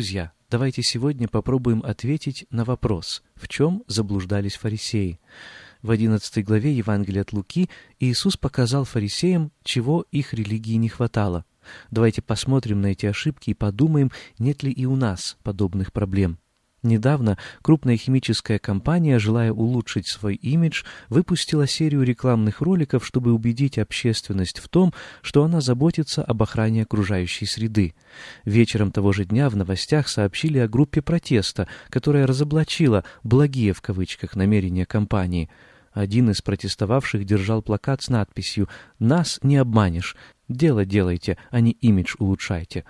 Друзья, давайте сегодня попробуем ответить на вопрос, в чем заблуждались фарисеи. В 11 главе Евангелия от Луки Иисус показал фарисеям, чего их религии не хватало. Давайте посмотрим на эти ошибки и подумаем, нет ли и у нас подобных проблем. Недавно крупная химическая компания, желая улучшить свой имидж, выпустила серию рекламных роликов, чтобы убедить общественность в том, что она заботится об охране окружающей среды. Вечером того же дня в новостях сообщили о группе протеста, которая разоблачила «благие» в кавычках намерения компании. Один из протестовавших держал плакат с надписью «Нас не обманешь. Дело делайте, а не имидж улучшайте».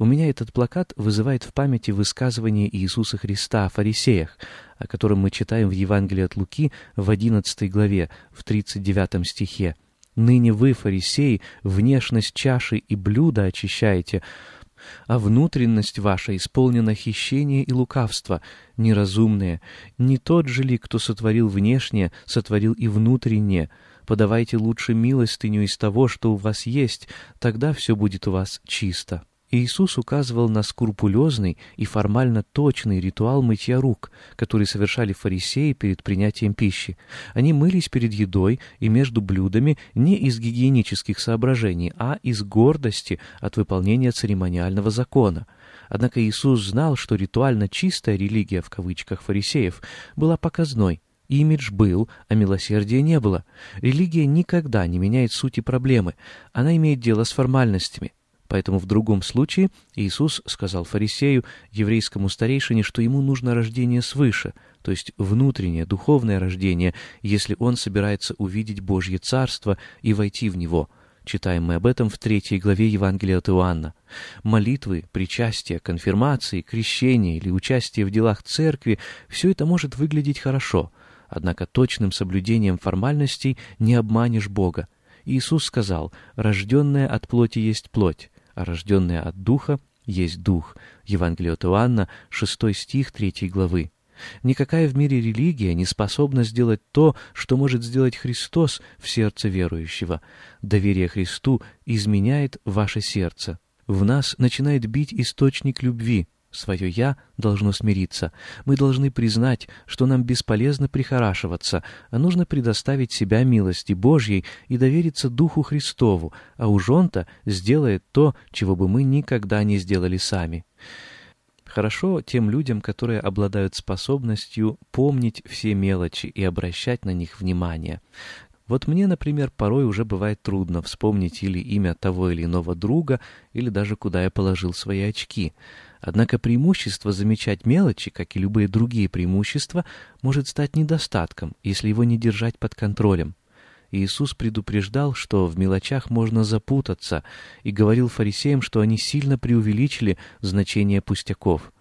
У меня этот плакат вызывает в памяти высказывание Иисуса Христа о фарисеях, о котором мы читаем в Евангелии от Луки в 11 главе, в 39 стихе. «Ныне вы, фарисеи, внешность чаши и блюда очищаете, а внутренность ваша исполнена хищения и лукавства, неразумные. Не тот же ли, кто сотворил внешнее, сотворил и внутреннее? Подавайте лучше милостыню из того, что у вас есть, тогда все будет у вас чисто». Иисус указывал на скрупулезный и формально точный ритуал мытья рук, который совершали фарисеи перед принятием пищи. Они мылись перед едой и между блюдами не из гигиенических соображений, а из гордости от выполнения церемониального закона. Однако Иисус знал, что ритуально чистая религия в кавычках фарисеев была показной, Имидж был, а милосердия не было. Религия никогда не меняет сути проблемы. Она имеет дело с формальностями. Поэтому в другом случае Иисус сказал фарисею, еврейскому старейшине, что ему нужно рождение свыше, то есть внутреннее, духовное рождение, если он собирается увидеть Божье Царство и войти в него. Читаем мы об этом в третьей главе Евангелия от Иоанна. Молитвы, причастие, конфирмации, крещение или участие в делах церкви — все это может выглядеть хорошо, однако точным соблюдением формальностей не обманешь Бога. Иисус сказал, «Рожденная от плоти есть плоть, а рожденное от Духа есть Дух. Евангелие от Иоанна, 6 стих 3 главы. Никакая в мире религия не способна сделать то, что может сделать Христос в сердце верующего. Доверие Христу изменяет ваше сердце. В нас начинает бить источник любви, Свое «я» должно смириться. Мы должны признать, что нам бесполезно прихорашиваться, а нужно предоставить себя милости Божьей и довериться Духу Христову, а уж Он-то сделает то, чего бы мы никогда не сделали сами. Хорошо тем людям, которые обладают способностью помнить все мелочи и обращать на них внимание. Вот мне, например, порой уже бывает трудно вспомнить или имя того или иного друга, или даже куда я положил свои очки — Однако преимущество замечать мелочи, как и любые другие преимущества, может стать недостатком, если его не держать под контролем. Иисус предупреждал, что в мелочах можно запутаться, и говорил фарисеям, что они сильно преувеличили значение пустяков.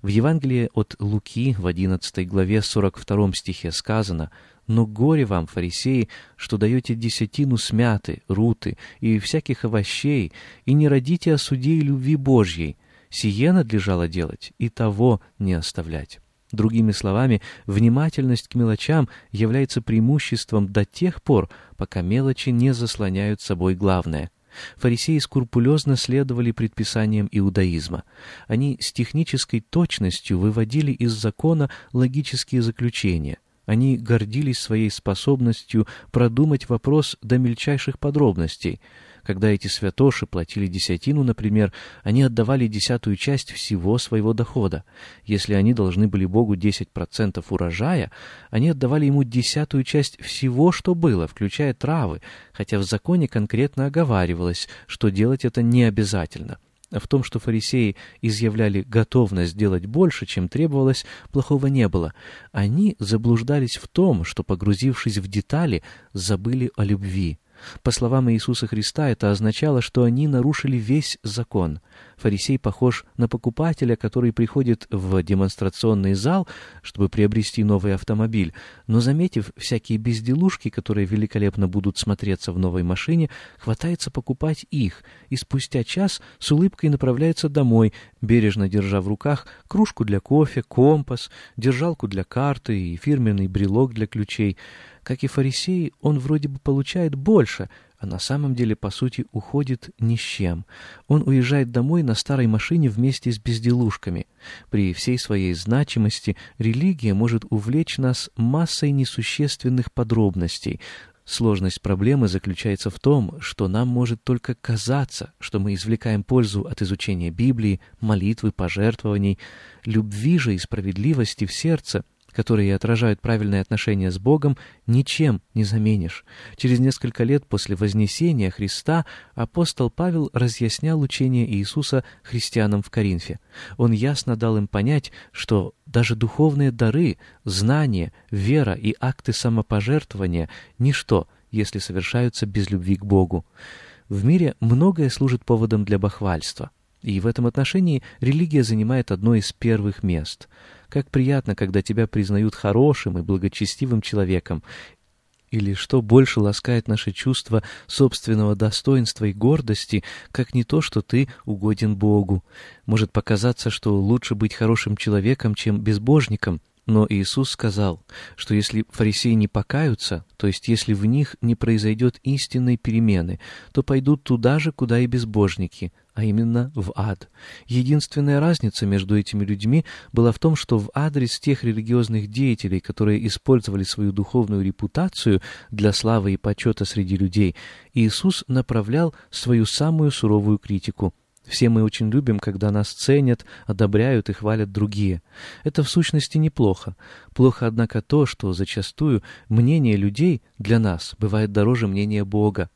В Евангелии от Луки в 11 главе 42 стихе сказано «Но горе вам, фарисеи, что даете десятину смяты, руты и всяких овощей, и не родите о суде и любви Божьей, Сие надлежало делать и того не оставлять. Другими словами, внимательность к мелочам является преимуществом до тех пор, пока мелочи не заслоняют собой главное. Фарисеи скрупулезно следовали предписаниям иудаизма. Они с технической точностью выводили из закона логические заключения. Они гордились своей способностью продумать вопрос до мельчайших подробностей. Когда эти святоши платили десятину, например, они отдавали десятую часть всего своего дохода. Если они должны были Богу 10% урожая, они отдавали ему десятую часть всего, что было, включая травы, хотя в законе конкретно оговаривалось, что делать это не обязательно. В том, что фарисеи изъявляли готовность делать больше, чем требовалось, плохого не было. Они заблуждались в том, что, погрузившись в детали, забыли о любви. По словам Иисуса Христа, это означало, что они нарушили весь закон. Фарисей похож на покупателя, который приходит в демонстрационный зал, чтобы приобрести новый автомобиль, но, заметив всякие безделушки, которые великолепно будут смотреться в новой машине, хватается покупать их, и спустя час с улыбкой направляется домой, бережно держа в руках кружку для кофе, компас, держалку для карты и фирменный брелок для ключей. Как и фарисеи, он вроде бы получает больше, а на самом деле, по сути, уходит ни с чем. Он уезжает домой на старой машине вместе с безделушками. При всей своей значимости религия может увлечь нас массой несущественных подробностей, Сложность проблемы заключается в том, что нам может только казаться, что мы извлекаем пользу от изучения Библии, молитвы, пожертвований, любви же и справедливости в сердце — которые отражают правильное отношение с Богом, ничем не заменишь. Через несколько лет после Вознесения Христа апостол Павел разъяснял учение Иисуса христианам в Коринфе. Он ясно дал им понять, что даже духовные дары, знания, вера и акты самопожертвования — ничто, если совершаются без любви к Богу. В мире многое служит поводом для бахвальства. И в этом отношении религия занимает одно из первых мест. Как приятно, когда тебя признают хорошим и благочестивым человеком. Или что больше ласкает наше чувство собственного достоинства и гордости, как не то, что ты угоден Богу. Может показаться, что лучше быть хорошим человеком, чем безбожником, но Иисус сказал, что если фарисеи не покаются, то есть если в них не произойдет истинной перемены, то пойдут туда же, куда и безбожники, а именно в ад. Единственная разница между этими людьми была в том, что в адрес тех религиозных деятелей, которые использовали свою духовную репутацию для славы и почета среди людей, Иисус направлял свою самую суровую критику – все мы очень любим, когда нас ценят, одобряют и хвалят другие. Это в сущности неплохо. Плохо, однако, то, что зачастую мнение людей для нас бывает дороже мнения Бога.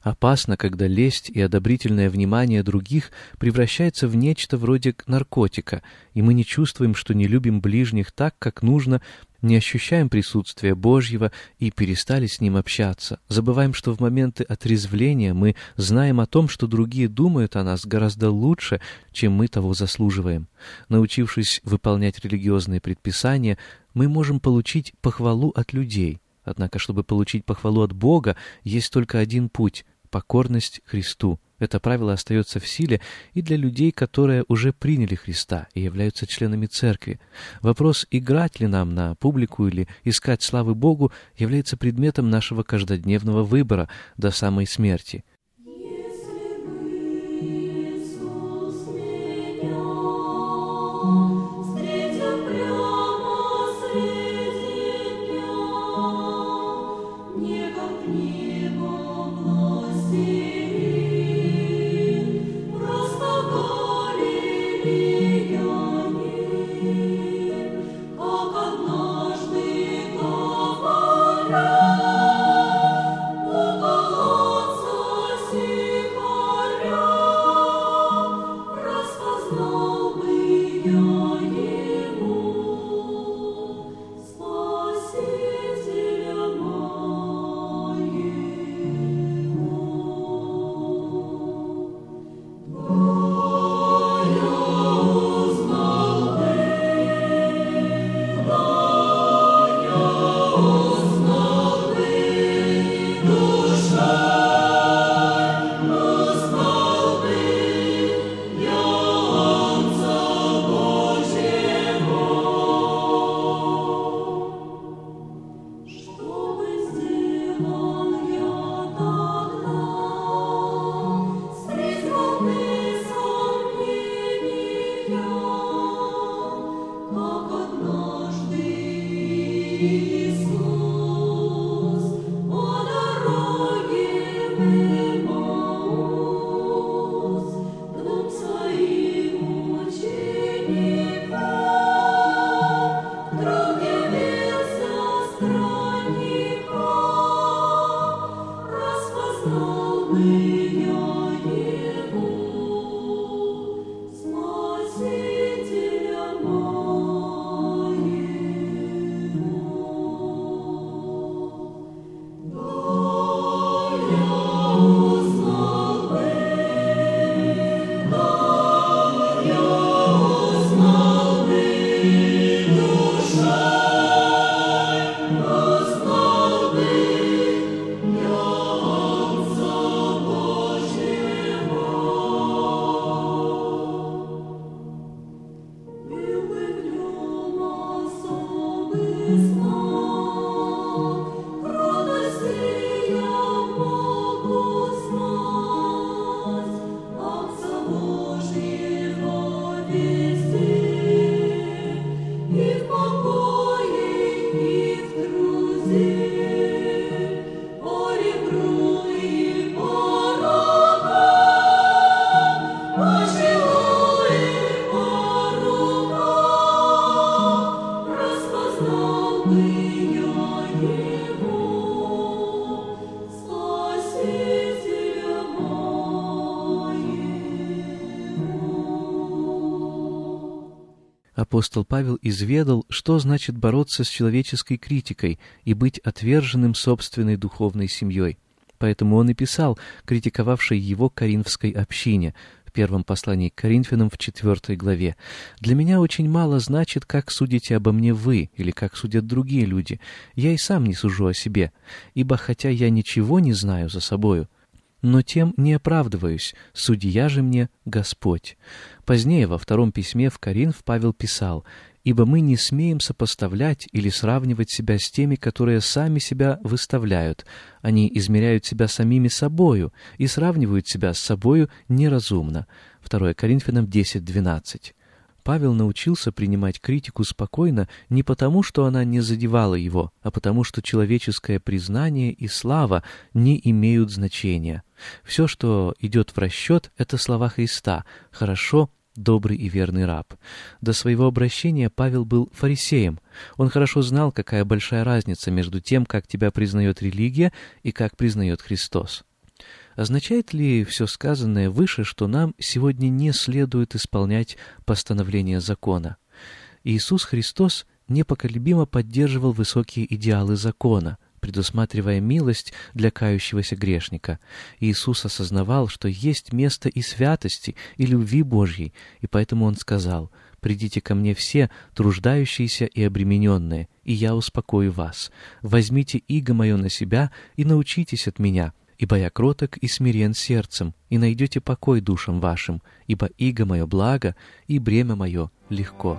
Опасно, когда лесть и одобрительное внимание других превращается в нечто вроде наркотика, и мы не чувствуем, что не любим ближних так, как нужно, не ощущаем присутствия Божьего и перестали с Ним общаться. Забываем, что в моменты отрезвления мы знаем о том, что другие думают о нас гораздо лучше, чем мы того заслуживаем. Научившись выполнять религиозные предписания, мы можем получить похвалу от людей. Однако, чтобы получить похвалу от Бога, есть только один путь — покорность Христу. Это правило остается в силе и для людей, которые уже приняли Христа и являются членами церкви. Вопрос, играть ли нам на публику или искать славы Богу, является предметом нашего каждодневного выбора до самой смерти. you. Апостол Павел изведал, что значит бороться с человеческой критикой и быть отверженным собственной духовной семьей. Поэтому он и писал, критиковавшей его Коринфской общине, в первом послании к Коринфянам в четвертой главе. «Для меня очень мало значит, как судите обо мне вы или как судят другие люди. Я и сам не сужу о себе, ибо хотя я ничего не знаю за собою, но тем не оправдываюсь, судья же мне Господь. Позднее, во втором письме в Коринф, Павел писал, «Ибо мы не смеем сопоставлять или сравнивать себя с теми, которые сами себя выставляют. Они измеряют себя самими собою и сравнивают себя с собою неразумно». 2 Коринфянам 10.12. Павел научился принимать критику спокойно не потому, что она не задевала его, а потому, что человеческое признание и слава не имеют значения. Все, что идет в расчет, — это слова Христа «хорошо, добрый и верный раб». До своего обращения Павел был фарисеем. Он хорошо знал, какая большая разница между тем, как тебя признает религия и как признает Христос. Означает ли все сказанное выше, что нам сегодня не следует исполнять постановления закона? Иисус Христос непоколебимо поддерживал высокие идеалы закона, предусматривая милость для кающегося грешника. Иисус осознавал, что есть место и святости, и любви Божьей, и поэтому Он сказал «Придите ко мне все, труждающиеся и обремененные, и я успокою вас. Возьмите иго мое на себя и научитесь от меня, ибо я кроток и смирен сердцем, и найдете покой душам вашим, ибо иго мое благо, и бремя мое легко».